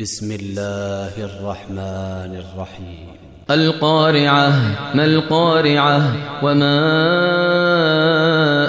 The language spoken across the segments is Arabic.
بسم الله الرحمن الرحيم القارعة ما القارعة وما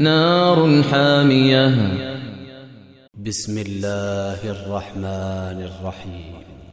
نار حامية بسم الله الرحمن الرحيم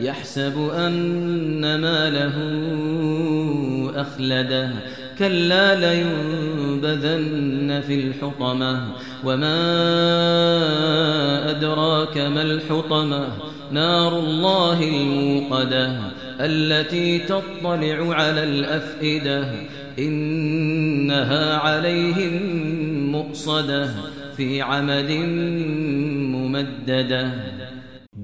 يحسب أن ما له أخلده. كلا لينبذن في الحطمة. وما أدراك ما الحطمة. نار الله الموقدة. التي تطلع على الأفئدة. إنها عليهم مؤصدة. في عمد ممددة.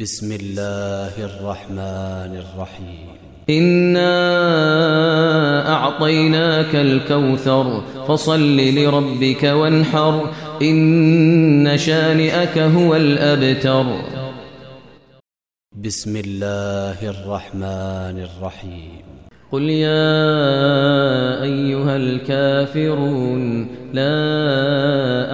بسم الله الرحمن الرحيم. إنا أعطيناك الكوثر فصل لربك وانحر إن شانئك هو الأبتر. بسم الله الرحمن الرحيم. قل يا أيها الكافرون لا